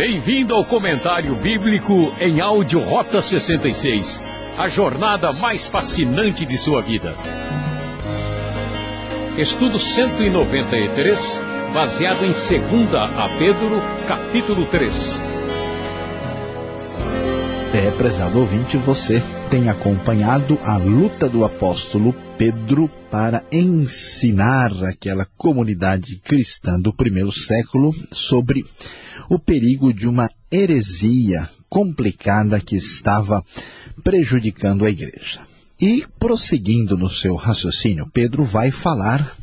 Bem-vindo ao comentário bíblico em áudio Rota 66, a jornada mais fascinante de sua vida. Estudo 193, baseado em 2 a Pedro, capítulo 3. É, prezado ouvinte, você tem acompanhado a luta do apóstolo Pedro para ensinar aquela comunidade cristã do primeiro século sobre o perigo de uma heresia complicada que estava prejudicando a igreja. E, prosseguindo no seu raciocínio, Pedro vai falar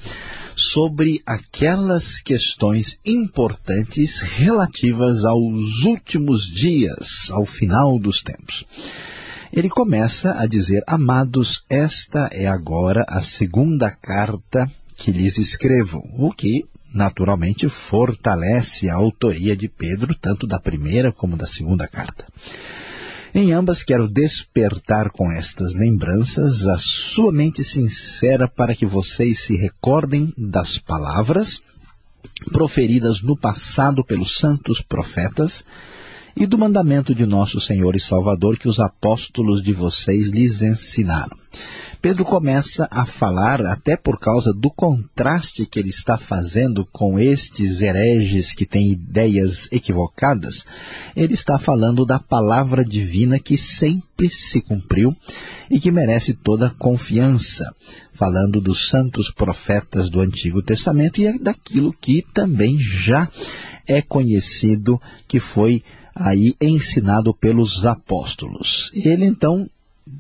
sobre aquelas questões importantes relativas aos últimos dias, ao final dos tempos. Ele começa a dizer, amados, esta é agora a segunda carta que lhes escrevo, o que naturalmente fortalece a autoria de Pedro, tanto da primeira como da segunda carta. Em ambas quero despertar com estas lembranças a sua mente sincera para que vocês se recordem das palavras proferidas no passado pelos santos profetas e do mandamento de nosso Senhor e Salvador que os apóstolos de vocês lhes ensinaram. Pedro começa a falar, até por causa do contraste que ele está fazendo com estes hereges que têm ideias equivocadas, ele está falando da palavra divina que sempre se cumpriu e que merece toda confiança, falando dos santos profetas do Antigo Testamento e é daquilo que também já é conhecido, que foi aí ensinado pelos apóstolos. Ele então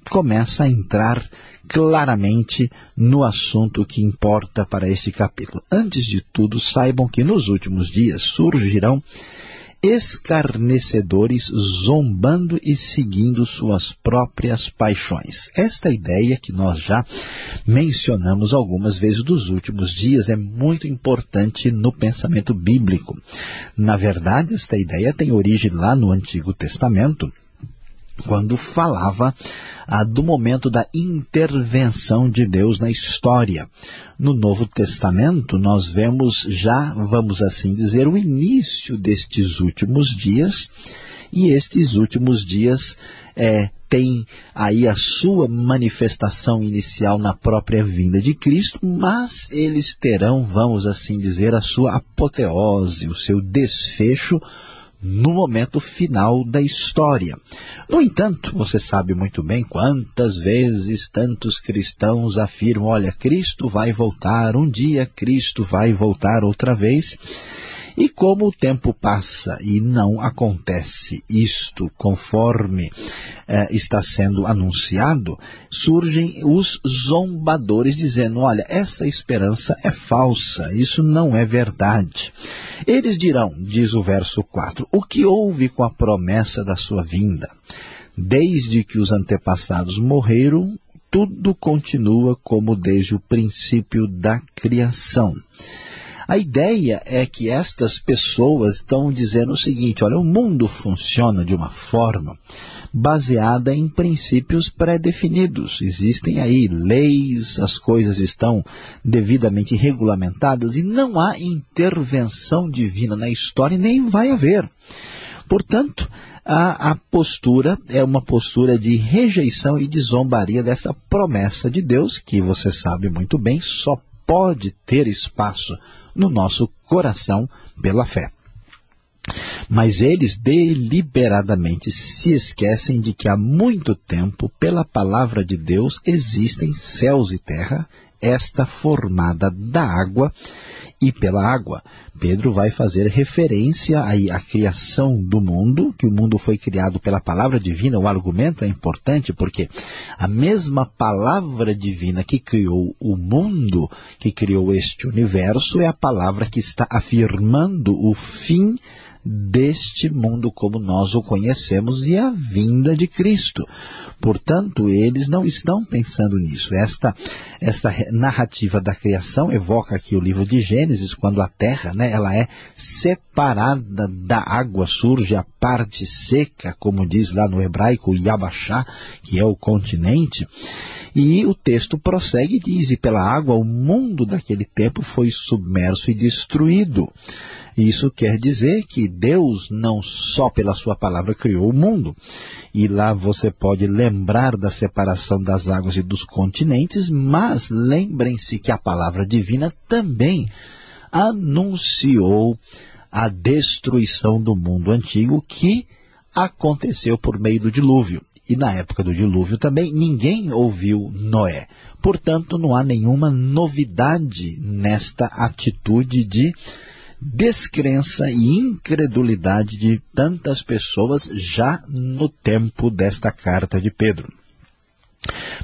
começa a entrar claramente no assunto que importa para esse capítulo. Antes de tudo, saibam que nos últimos dias surgirão escarnecedores zombando e seguindo suas próprias paixões. Esta ideia que nós já mencionamos algumas vezes dos últimos dias é muito importante no pensamento bíblico. Na verdade, esta ideia tem origem lá no Antigo Testamento, quando falava ah, do momento da intervenção de Deus na história. No Novo Testamento, nós vemos já, vamos assim dizer, o início destes últimos dias, e estes últimos dias é, têm aí a sua manifestação inicial na própria vinda de Cristo, mas eles terão, vamos assim dizer, a sua apoteose, o seu desfecho no momento final da história. No entanto, você sabe muito bem quantas vezes tantos cristãos afirmam, olha, Cristo vai voltar, um dia Cristo vai voltar outra vez, e como o tempo passa e não acontece isto conforme eh, está sendo anunciado, surgem os zombadores dizendo, olha, essa esperança é falsa, isso não é verdade. Eles dirão, diz o verso 4, o que houve com a promessa da sua vinda? Desde que os antepassados morreram, tudo continua como desde o princípio da criação. A ideia é que estas pessoas estão dizendo o seguinte, olha, o mundo funciona de uma forma baseada em princípios pré-definidos. Existem aí leis, as coisas estão devidamente regulamentadas e não há intervenção divina na história e nem vai haver. Portanto, a, a, postura é uma postura de rejeição e de zombaria dessa promessa de Deus, que você sabe muito bem, só pode ter espaço no nosso coração pela fé. Mas eles deliberadamente se esquecem de que há muito tempo, pela palavra de Deus, existem céus e terra, esta formada da água e pela água. Pedro vai fazer referência aí à criação do mundo, que o mundo foi criado pela palavra divina. O argumento é importante porque a mesma palavra divina que criou o mundo, que criou este universo, é a palavra que está afirmando o fim deste mundo como nós o conhecemos e a vinda de Cristo. Portanto, eles não estão pensando nisso. Esta, esta narrativa da criação evoca aqui o livro de Gênesis, quando a terra né, ela é separada da água, surge a parte seca, como diz lá no hebraico, Yabashá, que é o continente. E o texto prossegue e diz, e pela água o mundo daquele tempo foi submerso e destruído. Isso quer dizer que Deus não só pela sua palavra criou o mundo, e lá você pode lembrar da separação das águas e dos continentes, mas lembrem-se que a palavra divina também anunciou a destruição do mundo antigo que aconteceu por meio do dilúvio. E na época do dilúvio também ninguém ouviu Noé. Portanto, não há nenhuma novidade nesta atitude de descrença e incredulidade de tantas pessoas já no tempo desta carta de Pedro.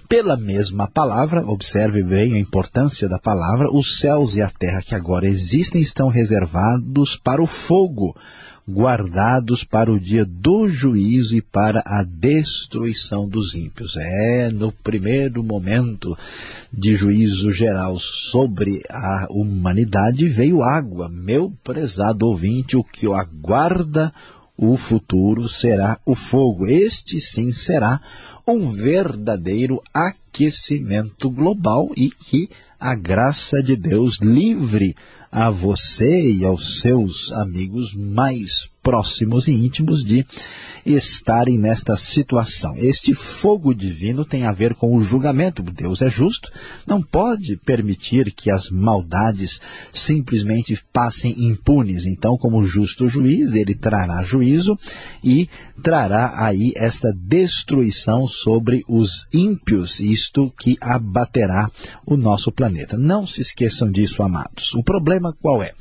Pela mesma palavra, observe bem a importância da palavra, os céus e a terra que agora existem estão reservados para o fogo, guardados para o dia do juízo e para a destruição dos ímpios. É, no primeiro momento de juízo geral sobre a humanidade veio água. Meu prezado ouvinte, o que aguarda o futuro será o fogo. Este sim será um verdadeiro aquecimento global e que a graça de Deus livre a você e aos seus amigos mais próximos e íntimos de estarem nesta situação. Este fogo divino tem a ver com o julgamento. Deus é justo, não pode permitir que as maldades simplesmente passem impunes. Então, como justo juiz, ele trará juízo e trará aí esta destruição sobre os ímpios, isto que abaterá o nosso planeta. Não se esqueçam disso, amados. O problema qual é?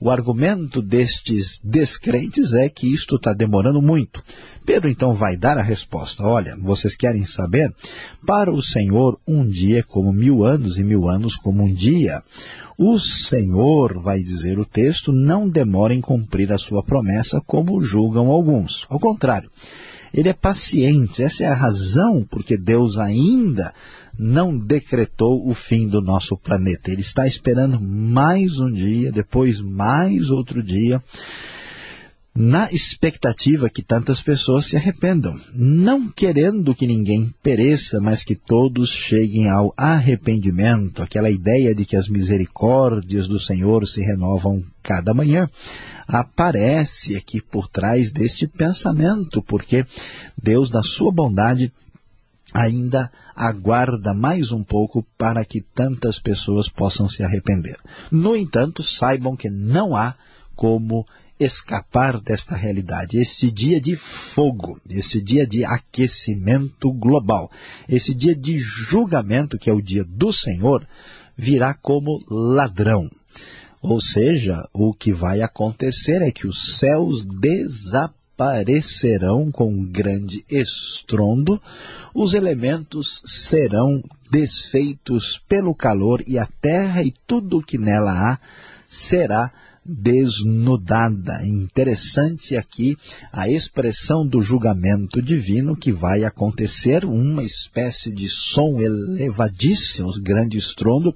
O argumento destes descrentes é que isto está demorando muito. Pedro então vai dar a resposta. Olha, vocês querem saber? Para o Senhor um dia é como mil anos e mil anos como um dia. O Senhor, vai dizer o texto, não demora em cumprir a sua promessa como julgam alguns. Ao contrário, ele é paciente. Essa é a razão porque Deus ainda não decretou o fim do nosso planeta. Ele está esperando mais um dia, depois mais outro dia, na expectativa que tantas pessoas se arrependam, não querendo que ninguém pereça, mas que todos cheguem ao arrependimento, aquela ideia de que as misericórdias do Senhor se renovam cada manhã, aparece aqui por trás deste pensamento, porque Deus, na sua bondade, ainda aguarda mais um pouco para que tantas pessoas possam se arrepender. No entanto, saibam que não há como escapar desta realidade. Esse dia de fogo, esse dia de aquecimento global, esse dia de julgamento, que é o dia do Senhor, virá como ladrão. Ou seja, o que vai acontecer é que os céus desaparecerão aparecerão com grande estrondo, os elementos serão desfeitos pelo calor e a terra e tudo o que nela há será desnudada. Interessante aqui a expressão do julgamento divino que vai acontecer, uma espécie de som elevadíssimo, grande estrondo,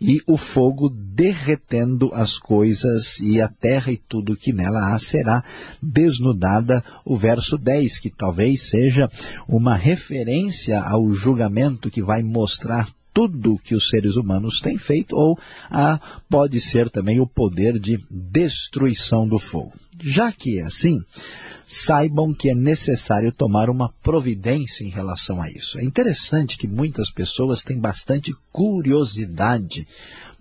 e o fogo derretendo as coisas e a terra e tudo que nela há será desnudada. O verso 10, que talvez seja uma referência ao julgamento que vai mostrar tudo que os seres humanos têm feito, ou ah, pode ser também o poder de destruição do fogo. Já que é assim, saibam que é necessário tomar uma providência em relação a isso. É interessante que muitas pessoas têm bastante curiosidade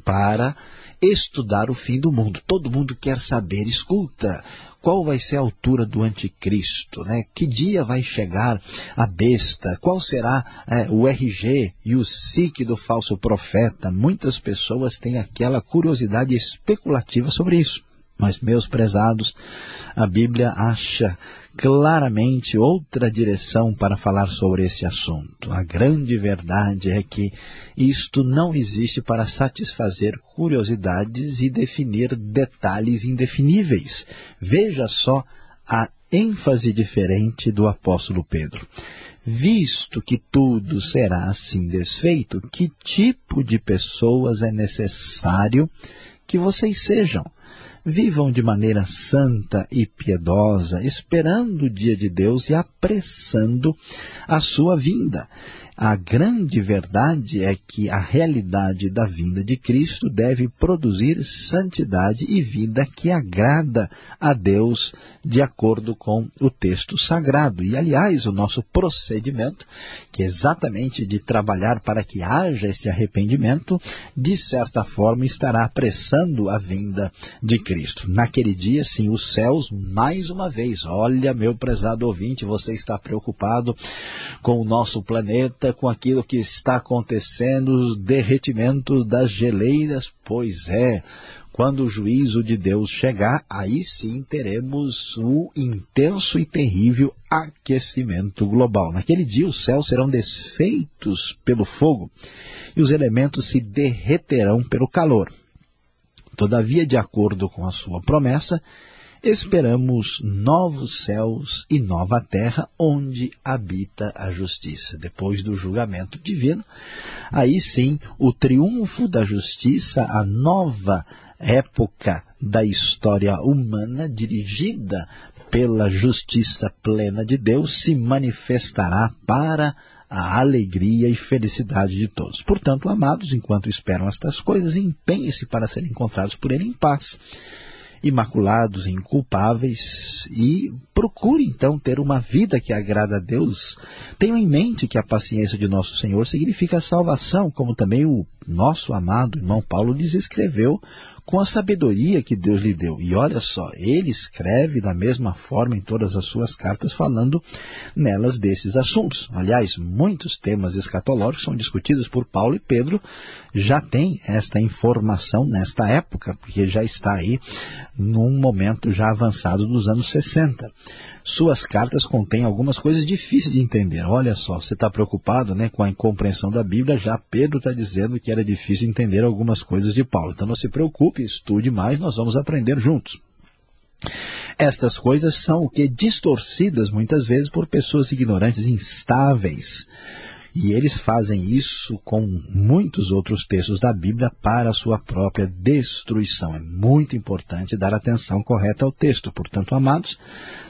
para estudar o fim do mundo. Todo mundo quer saber, escuta, qual vai ser a altura do anticristo, né? que dia vai chegar a besta, qual será é, o RG e o SIC do falso profeta. Muitas pessoas têm aquela curiosidade especulativa sobre isso. Mas, meus prezados, a Bíblia acha claramente outra direção para falar sobre esse assunto. A grande verdade é que isto não existe para satisfazer curiosidades e definir detalhes indefiníveis. Veja só a ênfase diferente do apóstolo Pedro. Visto que tudo será assim desfeito, que tipo de pessoas é necessário que vocês sejam? Vivam de maneira santa e piedosa, esperando o dia de Deus e apressando a sua vinda. A grande verdade é que a realidade da vinda de Cristo deve produzir santidade e vida que agrada a Deus de acordo com o texto sagrado. E, aliás, o nosso procedimento, que é exatamente de trabalhar para que haja esse arrependimento, de certa forma estará apressando a vinda de Cristo. Naquele dia, sim, os céus, mais uma vez, olha, meu prezado ouvinte, você está preocupado com o nosso planeta, com aquilo que está acontecendo, os derretimentos das geleiras, pois é, quando o juízo de Deus chegar, aí sim teremos o intenso e terrível aquecimento global. Naquele dia os céus serão desfeitos pelo fogo e os elementos se derreterão pelo calor. Todavia, de acordo com a sua promessa, esperamos novos céus e nova terra onde habita a justiça. Depois do julgamento divino, aí sim o triunfo da justiça, a nova época da história humana dirigida pela justiça plena de Deus se manifestará para a alegria e felicidade de todos. Portanto, amados, enquanto esperam estas coisas, empenhem-se para serem encontrados por Ele em paz imaculados inculpáveis e procure então ter uma vida que agrada a Deus. Tenham em mente que a paciência de nosso Senhor significa salvação, como também o nosso amado irmão Paulo lhes escreveu com a sabedoria que Deus lhe deu. E olha só, ele escreve da mesma forma em todas as suas cartas, falando nelas desses assuntos. Aliás, muitos temas escatológicos são discutidos por Paulo e Pedro, já tem esta informação nesta época, porque já está aí num momento já avançado dos anos 60 suas cartas contêm algumas coisas difíceis de entender. Olha só, você está preocupado né, com a incompreensão da Bíblia, já Pedro está dizendo que era difícil entender algumas coisas de Paulo. Então não se preocupe, estude mais, nós vamos aprender juntos. Estas coisas são o que? Distorcidas muitas vezes por pessoas ignorantes, instáveis, e eles fazem isso com muitos outros textos da Bíblia para a sua própria destruição. É muito importante dar atenção correta ao texto. Portanto, amados,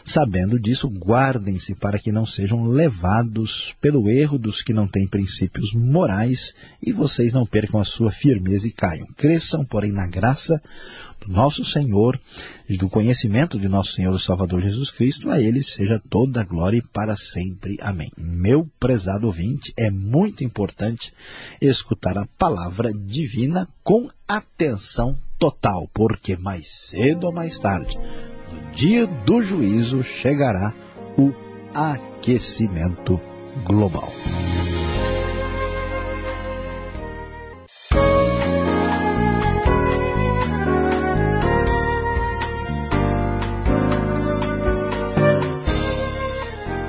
sabendo disso, guardem-se para que não sejam levados pelo erro dos que não têm princípios morais e vocês não percam a sua firmeza e caiam. Cresçam, porém, na graça do nosso Senhor e do conhecimento de nosso Senhor e Salvador Jesus Cristo, a Ele seja toda a glória e para sempre. Amém. Meu prezado ouvinte, é muito importante escutar a palavra divina com atenção total, porque mais cedo ou mais tarde, no dia do juízo, chegará o aquecimento global.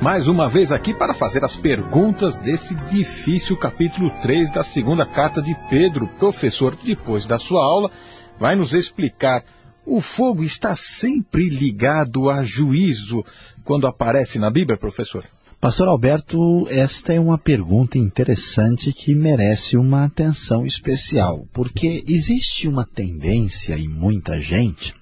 Mais uma vez aqui para fazer as perguntas desse difícil capítulo 3 da segunda carta de Pedro. Professor, depois da sua aula, vai nos explicar o fogo está sempre ligado a juízo quando aparece na Bíblia, professor? Pastor Alberto, esta é uma pergunta interessante que merece uma atenção especial, porque existe uma tendência em muita gente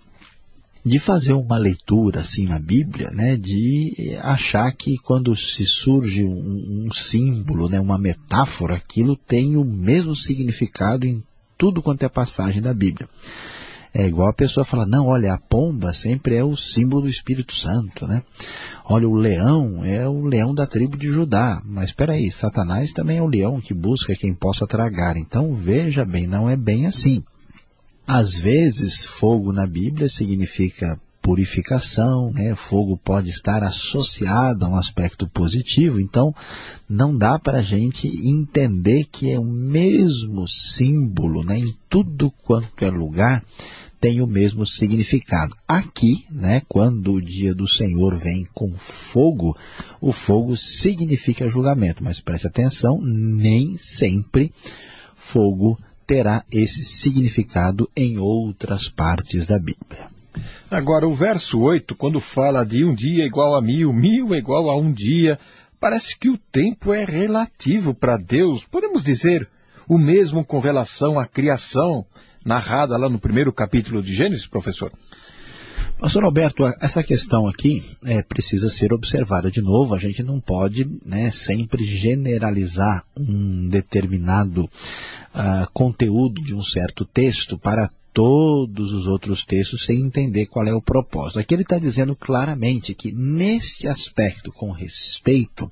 de fazer uma leitura assim na Bíblia, né, de achar que quando se surge um, um, símbolo, né, uma metáfora, aquilo tem o mesmo significado em tudo quanto é passagem da Bíblia. É igual a pessoa fala, não, olha, a pomba sempre é o símbolo do Espírito Santo, né? Olha, o leão é o leão da tribo de Judá. Mas espera aí, Satanás também é o leão que busca quem possa tragar. Então, veja bem, não é bem assim. Às vezes, fogo na Bíblia significa purificação, né? fogo pode estar associado a um aspecto positivo, então não dá para a gente entender que é o mesmo símbolo né? em tudo quanto é lugar, tem o mesmo significado. Aqui, né, quando o dia do Senhor vem com fogo, o fogo significa julgamento, mas preste atenção, nem sempre fogo terá esse significado em outras partes da Bíblia. Agora, o verso 8, quando fala de um dia igual a mil, mil é igual a um dia, parece que o tempo é relativo para Deus. Podemos dizer o mesmo com relação à criação, narrada lá no primeiro capítulo de Gênesis, professor? Pastor Alberto, essa questão aqui é, precisa ser observada de novo. A gente não pode né, sempre generalizar um determinado uh, conteúdo de um certo texto para todos os outros textos sem entender qual é o propósito. Aqui ele está dizendo claramente que neste aspecto, com respeito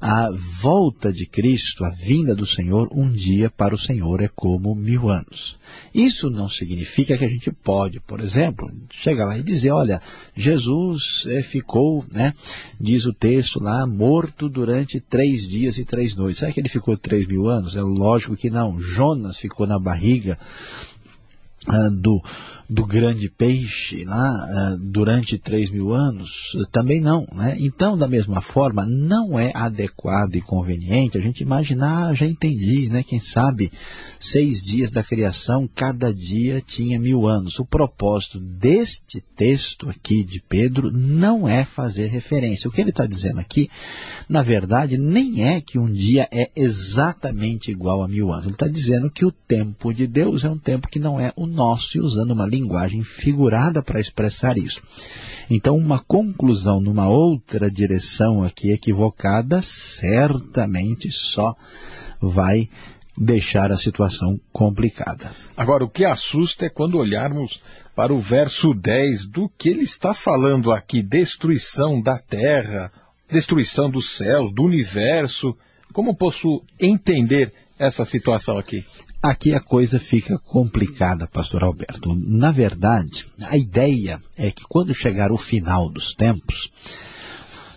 a volta de Cristo, a vinda do Senhor, um dia para o Senhor é como mil anos. Isso não significa que a gente pode, por exemplo, chegar lá e dizer, olha, Jesus é, ficou, né, diz o texto lá, morto durante três dias e três noites. Será que ele ficou três mil anos? É lógico que não. Jonas ficou na barriga do, do grande peixe lá uh, durante três mil anos? Também não. Né? Então, da mesma forma, não é adequado e conveniente a gente imaginar, ah, já entendi, né? quem sabe seis dias da criação, cada dia tinha mil anos. O propósito deste texto aqui de Pedro não é fazer referência. O que ele está dizendo aqui, na verdade, nem é que um dia é exatamente igual a mil anos. Ele está dizendo que o tempo de Deus é um tempo que não é o nosso, e usando uma linguagem figurada para expressar isso. Então, uma conclusão numa outra direção aqui equivocada, certamente só vai deixar a situação complicada. Agora, o que assusta é quando olharmos para o verso 10 do que ele está falando aqui, destruição da terra, destruição dos céus, do universo. Como posso entender essa situação aqui? Aqui a coisa fica complicada, pastor Alberto. Na verdade, a ideia é que quando chegar o final dos tempos,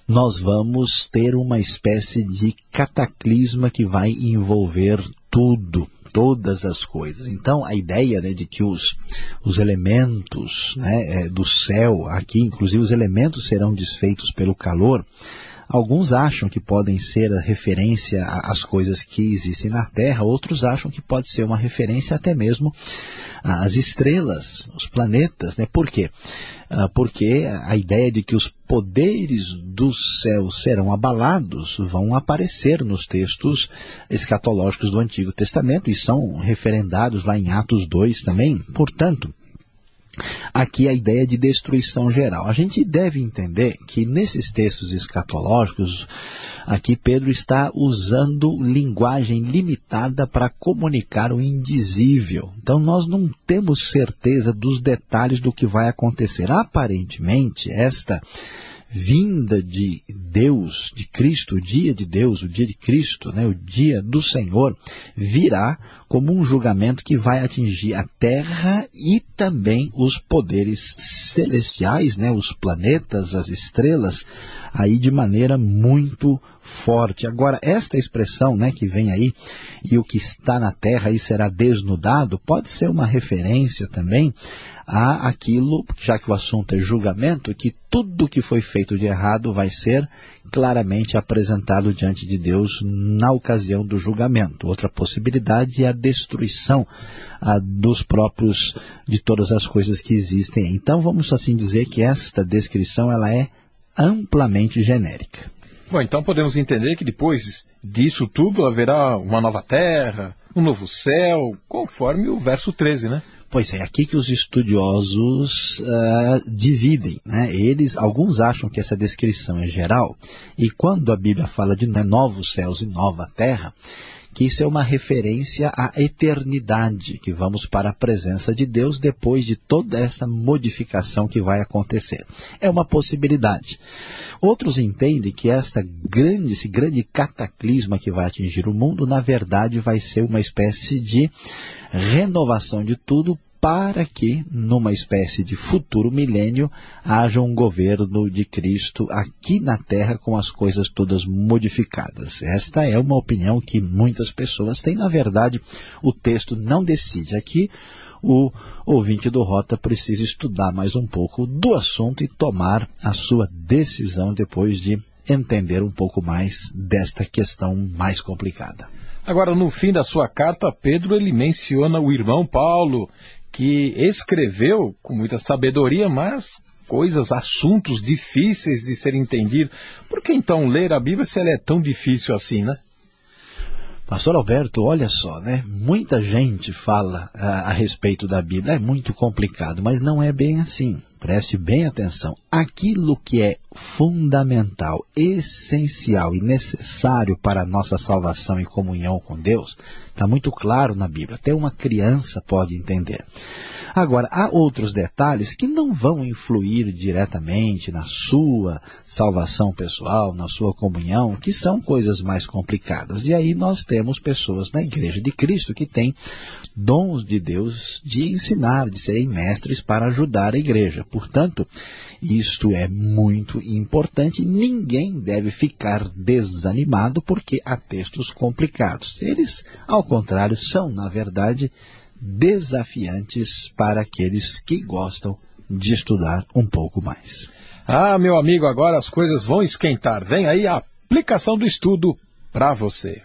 nós vamos ter uma espécie de cataclisma que vai envolver tudo, todas as coisas. Então, a ideia né, de que os, os elementos né, é, do céu, aqui inclusive os elementos serão desfeitos pelo calor, Alguns acham que podem ser a referência às coisas que existem na Terra, outros acham que pode ser uma referência até mesmo às estrelas, os planetas. Né? Por quê? Ah, porque a ideia de que os poderes do céu serão abalados vão aparecer nos textos escatológicos do Antigo Testamento e são referendados lá em Atos 2 também. Portanto, aqui a ideia de destruição geral. A gente deve entender que nesses textos escatológicos, aqui Pedro está usando linguagem limitada para comunicar o indizível. Então nós não temos certeza dos detalhes do que vai acontecer. Aparentemente, esta vinda de Deus, de Cristo, o dia de Deus, o dia de Cristo, né, o dia do Senhor, virá como um julgamento que vai atingir a terra e também os poderes celestiais, né, os planetas, as estrelas, aí de maneira muito forte. Agora, esta expressão né, que vem aí, e o que está na terra aí será desnudado, pode ser uma referência também a aquilo, já que o assunto é julgamento, que tudo que foi feito de errado vai ser claramente apresentado diante de Deus na ocasião do julgamento. Outra possibilidade é a destruição a, dos próprios, de todas as coisas que existem. Então vamos assim dizer que esta descrição ela é amplamente genérica. Bom, então podemos entender que depois disso tudo haverá uma nova terra, um novo céu, conforme o verso 13, né? Pois é, aqui que os estudiosos uh, dividem. Né? Eles, alguns acham que essa descrição é geral, e quando a Bíblia fala de né, novos céus e nova terra, que isso é uma referência à eternidade, que vamos para a presença de Deus depois de toda essa modificação que vai acontecer. É uma possibilidade. Outros entendem que esta grande, esse grande cataclisma que vai atingir o mundo, na verdade vai ser uma espécie de renovação de tudo para que, numa espécie de futuro milênio, haja um governo de Cristo aqui na Terra com as coisas todas modificadas. Esta é uma opinião que muitas pessoas têm. Na verdade, o texto não decide. Aqui, o ouvinte do Rota precisa estudar mais um pouco do assunto e tomar a sua decisão depois de entender um pouco mais desta questão mais complicada. Agora, no fim da sua carta, Pedro ele menciona o irmão Paulo, que escreveu com muita sabedoria, mas coisas, assuntos difíceis de ser entendido. Por que então ler a Bíblia se ela é tão difícil assim, né? Pastor Alberto, olha só, né? Muita gente fala a, ah, a, respeito da Bíblia, é muito complicado, mas não é bem assim. Preste bem atenção. Aquilo que é fundamental, essencial e necessário para a nossa salvação e comunhão com Deus, está muito claro na Bíblia. Até uma criança pode entender. Agora, há outros detalhes que não vão influir diretamente na sua salvação pessoal, na sua comunhão, que são coisas mais complicadas. E aí nós temos pessoas na Igreja de Cristo que têm dons de Deus de ensinar, de serem mestres para ajudar a Igreja. Portanto, isto é muito importante. Ninguém deve ficar desanimado porque há textos complicados. Eles, ao contrário, são, na verdade, desafiantes para aqueles que gostam de estudar um pouco mais. Ah, meu amigo, agora as coisas vão esquentar. Vem aí a aplicação do estudo para você.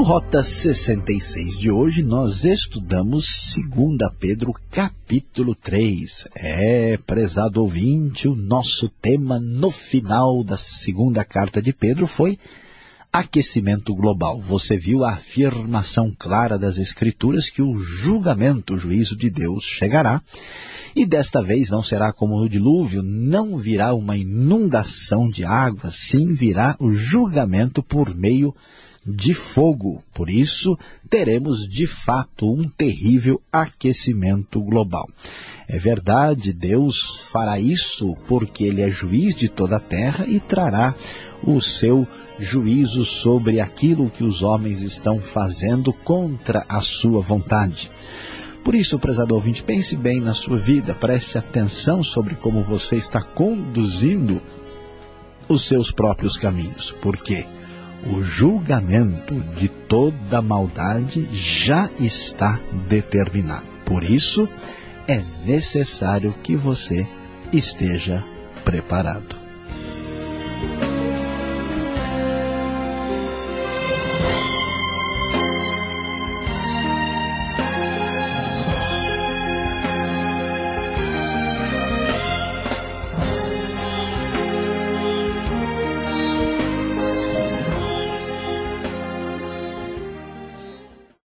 No Rota 66 de hoje, nós estudamos 2 Pedro capítulo 3. É, prezado ouvinte, o nosso tema no final da segunda carta de Pedro foi aquecimento global. Você viu a afirmação clara das Escrituras que o julgamento, o juízo de Deus chegará, e desta vez não será como o dilúvio, não virá uma inundação de água, sim virá o julgamento por meio de fogo. Por isso, teremos de fato um terrível aquecimento global. É verdade, Deus fará isso porque Ele é juiz de toda a terra e trará o seu juízo sobre aquilo que os homens estão fazendo contra a sua vontade. Por isso, prezado ouvinte, pense bem na sua vida, preste atenção sobre como você está conduzindo os seus próprios caminhos. Por quê? O julgamento de toda maldade já está determinado. Por isso, é necessário que você esteja preparado.